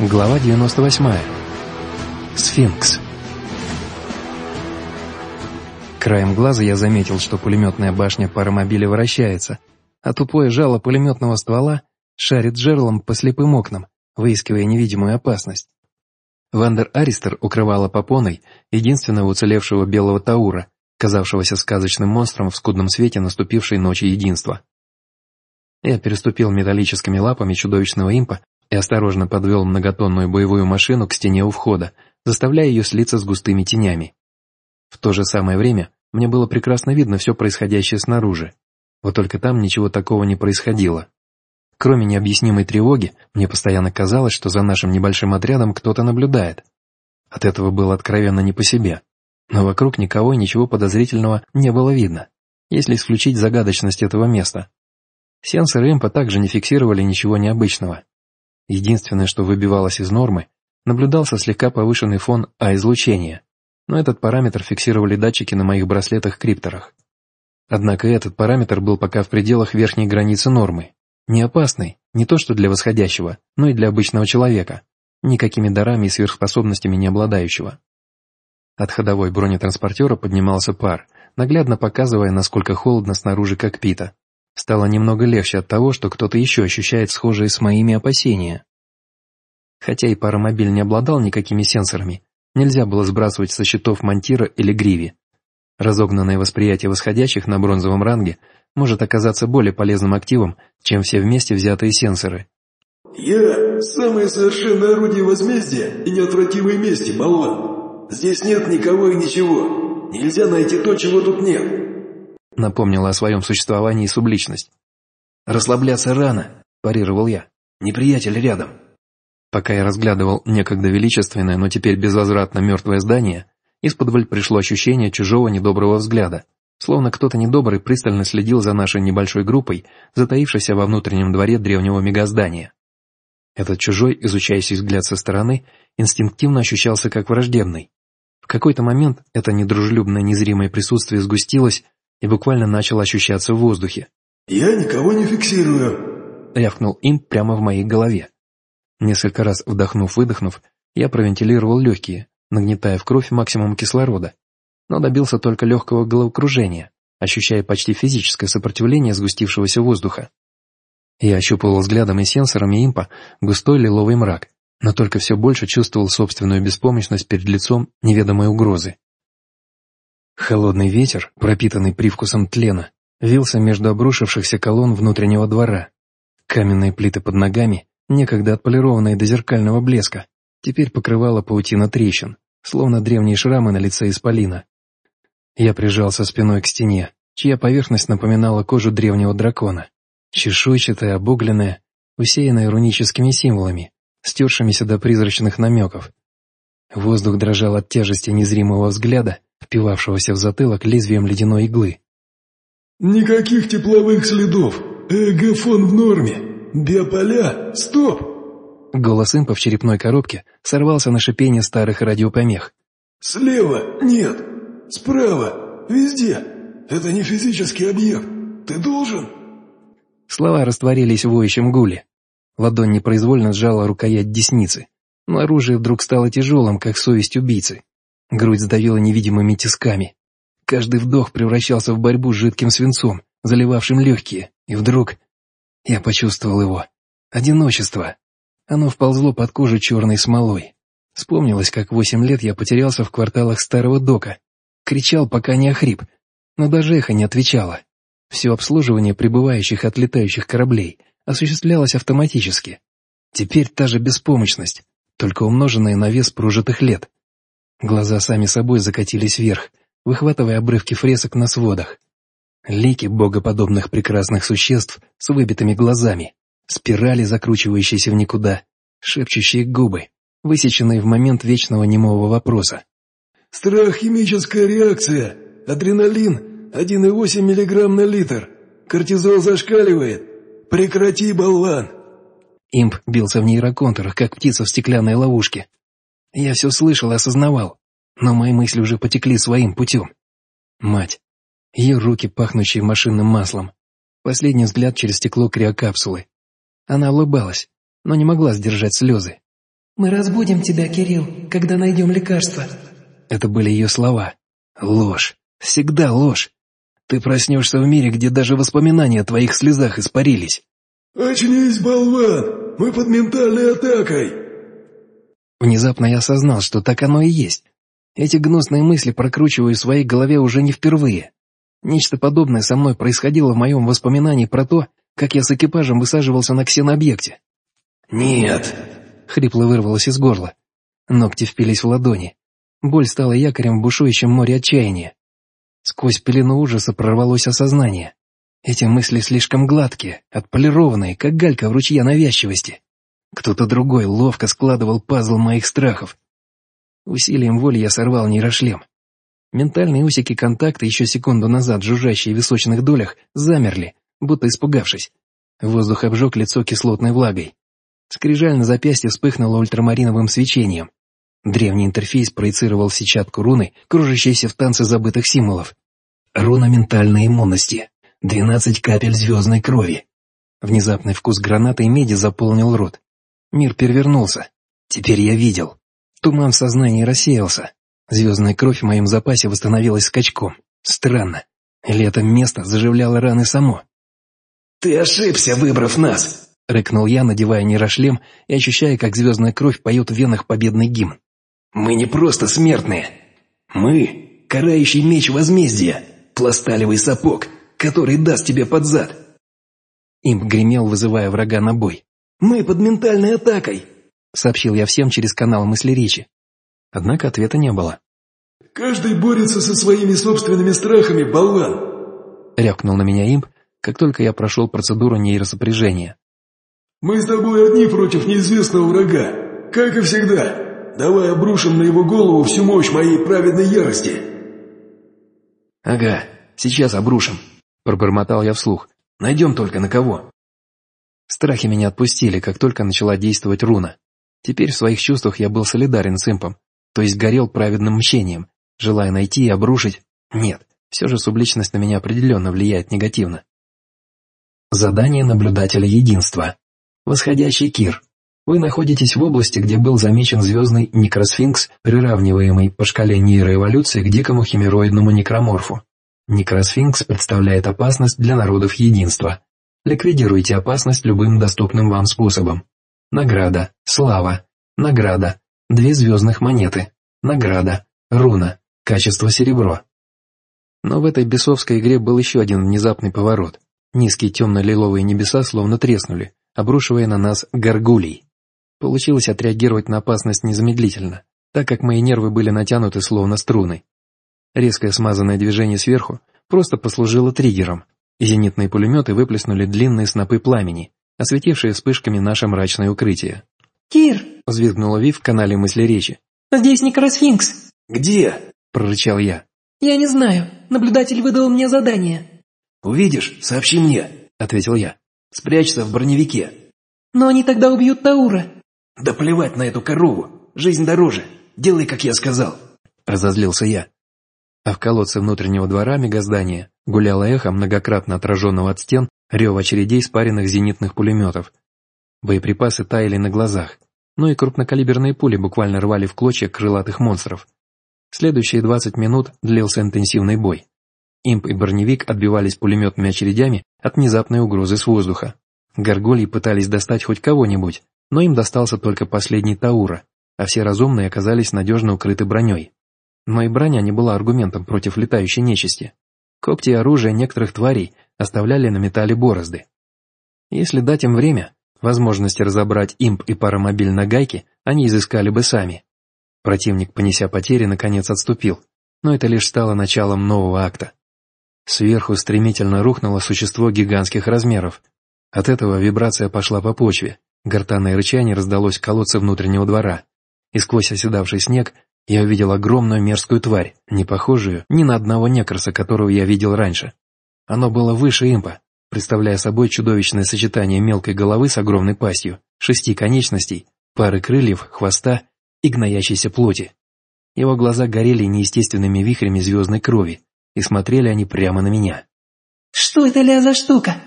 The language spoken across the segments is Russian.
Глава 98. Сфинкс. Краем глаза я заметил, что пулеметная башня паромобиля вращается, а тупое жало пулеметного ствола шарит жерлом по слепым окнам, выискивая невидимую опасность. Вандер Аристер укрывала попоной единственного уцелевшего белого Таура, казавшегося сказочным монстром в скудном свете наступившей ночи единства. Я переступил металлическими лапами чудовищного импа и осторожно подвел многотонную боевую машину к стене у входа, заставляя ее слиться с густыми тенями. В то же самое время мне было прекрасно видно все происходящее снаружи, вот только там ничего такого не происходило. Кроме необъяснимой тревоги, мне постоянно казалось, что за нашим небольшим отрядом кто-то наблюдает. От этого было откровенно не по себе. Но вокруг никого и ничего подозрительного не было видно, если исключить загадочность этого места. Сенсоры импа также не фиксировали ничего необычного. Единственное, что выбивалось из нормы, наблюдался слегка повышенный фон А-излучения, но этот параметр фиксировали датчики на моих браслетах-крипторах. Однако этот параметр был пока в пределах верхней границы нормы. Не опасный, не то что для восходящего, но и для обычного человека, никакими дарами и сверхспособностями не обладающего. От ходовой бронетранспортера поднимался пар, наглядно показывая, насколько холодно снаружи кокпита, Стало немного легче от того, что кто-то еще ощущает схожие с моими опасения. Хотя и паромобиль не обладал никакими сенсорами, нельзя было сбрасывать со счетов Монтира или Гриви. Разогнанное восприятие восходящих на бронзовом ранге может оказаться более полезным активом, чем все вместе взятые сенсоры. «Я – самое совершенное орудие возмездия и неотвратимой мести, болван. Здесь нет никого и ничего. Нельзя найти то, чего тут нет напомнила о своем существовании субличность. «Расслабляться рано», – парировал я. «Неприятель рядом». Пока я разглядывал некогда величественное, но теперь безвозвратно мертвое здание, из-под пришло ощущение чужого недоброго взгляда, словно кто-то недобрый пристально следил за нашей небольшой группой, затаившейся во внутреннем дворе древнего мегаздания. Этот чужой, изучающий взгляд со стороны, инстинктивно ощущался как враждебный. В какой-то момент это недружелюбное незримое присутствие сгустилось, и буквально начал ощущаться в воздухе. «Я никого не фиксирую», — рявкнул им прямо в моей голове. Несколько раз вдохнув-выдохнув, я провентилировал легкие, нагнетая в кровь максимум кислорода, но добился только легкого головокружения, ощущая почти физическое сопротивление сгустившегося воздуха. Я ощупывал взглядом и сенсорами импа густой лиловый мрак, но только все больше чувствовал собственную беспомощность перед лицом неведомой угрозы. Холодный ветер, пропитанный привкусом тлена, вился между обрушившихся колонн внутреннего двора. Каменные плиты под ногами, некогда отполированные до зеркального блеска, теперь покрывала паутина трещин, словно древние шрамы на лице исполина. Я прижался спиной к стене, чья поверхность напоминала кожу древнего дракона, чешуйчатая, обугленная, усеянная руническими символами, стершимися до призрачных намеков. Воздух дрожал от тяжести незримого взгляда, впивавшегося в затылок лезвием ледяной иглы. «Никаких тепловых следов! Эгофон в норме! Биополя! Стоп!» Голос импа в черепной коробке сорвался на шипение старых радиопомех. «Слева нет! Справа! Везде! Это не физический объект! Ты должен...» Слова растворились в воющем гуле. Ладонь непроизвольно сжала рукоять десницы, но оружие вдруг стало тяжелым, как совесть убийцы. Грудь сдавила невидимыми тисками. Каждый вдох превращался в борьбу с жидким свинцом, заливавшим легкие, и вдруг я почувствовал его. Одиночество. Оно вползло под кожу черной смолой. Вспомнилось, как восемь лет я потерялся в кварталах старого дока. Кричал, пока не охрип, но даже эхо не отвечало. Все обслуживание прибывающих и отлетающих кораблей осуществлялось автоматически. Теперь та же беспомощность, только умноженная на вес прожитых лет. Глаза сами собой закатились вверх, выхватывая обрывки фресок на сводах. Лики богоподобных прекрасных существ с выбитыми глазами, спирали, закручивающиеся в никуда, шепчущие губы, высеченные в момент вечного немого вопроса. «Страх химическая реакция! Адреналин 1,8 мг на литр! Кортизол зашкаливает! Прекрати, болван!» Имп бился в нейроконтурах, как птица в стеклянной ловушке, я все слышал и осознавал, но мои мысли уже потекли своим путем. Мать. Ее руки, пахнущие машинным маслом. Последний взгляд через стекло криокапсулы. Она улыбалась, но не могла сдержать слезы. «Мы разбудим тебя, Кирилл, когда найдем лекарство». Это были ее слова. Ложь. Всегда ложь. Ты проснешься в мире, где даже воспоминания о твоих слезах испарились. «Очнись, болван! Мы под ментальной атакой!» Внезапно я осознал, что так оно и есть. Эти гнусные мысли прокручиваю в своей голове уже не впервые. Нечто подобное со мной происходило в моем воспоминании про то, как я с экипажем высаживался на ксенообъекте. «Нет!» — хрипло вырвалось из горла. Ногти впились в ладони. Боль стала якорем в бушующем море отчаяния. Сквозь пелену ужаса прорвалось осознание. Эти мысли слишком гладкие, отполированные, как галька в ручье навязчивости. Кто-то другой ловко складывал пазл моих страхов. Усилием воли я сорвал нейрошлем. Ментальные усики контакта, еще секунду назад жужжащие в височных долях, замерли, будто испугавшись. Воздух обжег лицо кислотной влагой. Скрижаль на запястье вспыхнула ультрамариновым свечением. Древний интерфейс проецировал сетчатку руны, кружащейся в танце забытых символов. Руна ментальной иммунности. Двенадцать капель звездной крови. Внезапный вкус граната и меди заполнил рот. Мир перевернулся. Теперь я видел. Туман в сознании рассеялся. Звездная кровь в моем запасе восстановилась скачком. Странно. Или это место заживляло раны само? «Ты ошибся, выбрав нас!» — рыкнул я, надевая нейрошлем и ощущая, как звездная кровь поет в венах победный гимн. Мы не просто смертные. Мы — карающий меч возмездия, пласталевый сапог, который даст тебе под зад. Имп гремел, вызывая врага на бой. «Мы под ментальной атакой!» — сообщил я всем через канал мысли речи. Однако ответа не было. «Каждый борется со своими собственными страхами, болван!» — рявкнул на меня имп, как только я прошел процедуру нейросопряжения. «Мы с тобой одни против неизвестного врага, как и всегда!» Давай обрушим на его голову всю мощь моей праведной ярости!» «Ага, сейчас обрушим», — пробормотал я вслух. «Найдем только на кого». Страхи меня отпустили, как только начала действовать руна. Теперь в своих чувствах я был солидарен с импом, то есть горел праведным мщением, желая найти и обрушить. Нет, все же субличность на меня определенно влияет негативно. Задание наблюдателя единства. Восходящий Кир. Вы находитесь в области, где был замечен звездный некросфинкс, приравниваемый по шкале нейроэволюции к дикому химероидному некроморфу. Некросфинкс представляет опасность для народов единства. Ликвидируйте опасность любым доступным вам способом. Награда, слава, награда, две звездных монеты, награда, руна, качество серебро. Но в этой бесовской игре был еще один внезапный поворот. Низкие темно-лиловые небеса словно треснули, обрушивая на нас горгулей. Получилось отреагировать на опасность незамедлительно, так как мои нервы были натянуты словно струны. Резкое смазанное движение сверху просто послужило триггером, и зенитные пулеметы выплеснули длинные снопы пламени, осветившие вспышками наше мрачное укрытие. «Кир!» — взвизгнула Вив в канале мысли речи. «Здесь Некросфинкс!» «Где?» — прорычал я. «Я не знаю. Наблюдатель выдал мне задание». «Увидишь, сообщи мне», — ответил я. «Спрячься в броневике». «Но они тогда убьют Таура». «Да плевать на эту корову! Жизнь дороже! Делай, как я сказал!» Разозлился я. А в колодце внутреннего двора мегаздания гуляло эхо, многократно отраженного от стен, рев очередей спаренных зенитных пулеметов. Боеприпасы таяли на глазах, ну и крупнокалиберные пули буквально рвали в клочья крылатых монстров. Следующие 20 минут длился интенсивный бой. Имп и броневик отбивались пулеметными очередями от внезапной угрозы с воздуха. Горгульи пытались достать хоть кого-нибудь, но им достался только последний Таура, а все разумные оказались надежно укрыты броней. Но и броня не была аргументом против летающей нечисти. Когти и оружие некоторых тварей оставляли на металле борозды. Если дать им время, возможности разобрать имп и паромобиль на гайке они изыскали бы сами. Противник, понеся потери, наконец отступил, но это лишь стало началом нового акта. Сверху стремительно рухнуло существо гигантских размеров. От этого вибрация пошла по почве, Гортанное рычание раздалось колодце внутреннего двора, и сквозь оседавший снег я увидел огромную мерзкую тварь, не похожую ни на одного некроса, которого я видел раньше. Оно было выше импа, представляя собой чудовищное сочетание мелкой головы с огромной пастью, шести конечностей, пары крыльев, хвоста и гноящейся плоти. Его глаза горели неестественными вихрями звездной крови, и смотрели они прямо на меня. «Что это ля за штука?»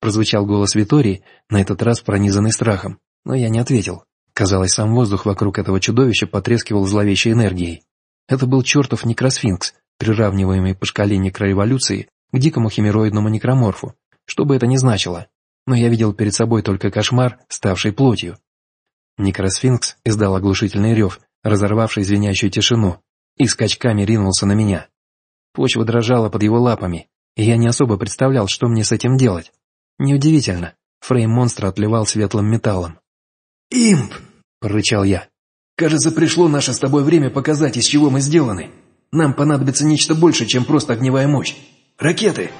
Прозвучал голос Витории, на этот раз пронизанный страхом, но я не ответил. Казалось, сам воздух вокруг этого чудовища потрескивал зловещей энергией. Это был чертов некросфинкс, приравниваемый по шкале некроэволюции к дикому химероидному некроморфу, что бы это ни значило, но я видел перед собой только кошмар, ставший плотью. Некросфинкс издал оглушительный рев, разорвавший звенящую тишину, и скачками ринулся на меня. Почва дрожала под его лапами, и я не особо представлял, что мне с этим делать. Неудивительно, фрейм монстра отливал светлым металлом. «Имп!» – прорычал я. «Кажется, пришло наше с тобой время показать, из чего мы сделаны. Нам понадобится нечто больше, чем просто огневая мощь. Ракеты!»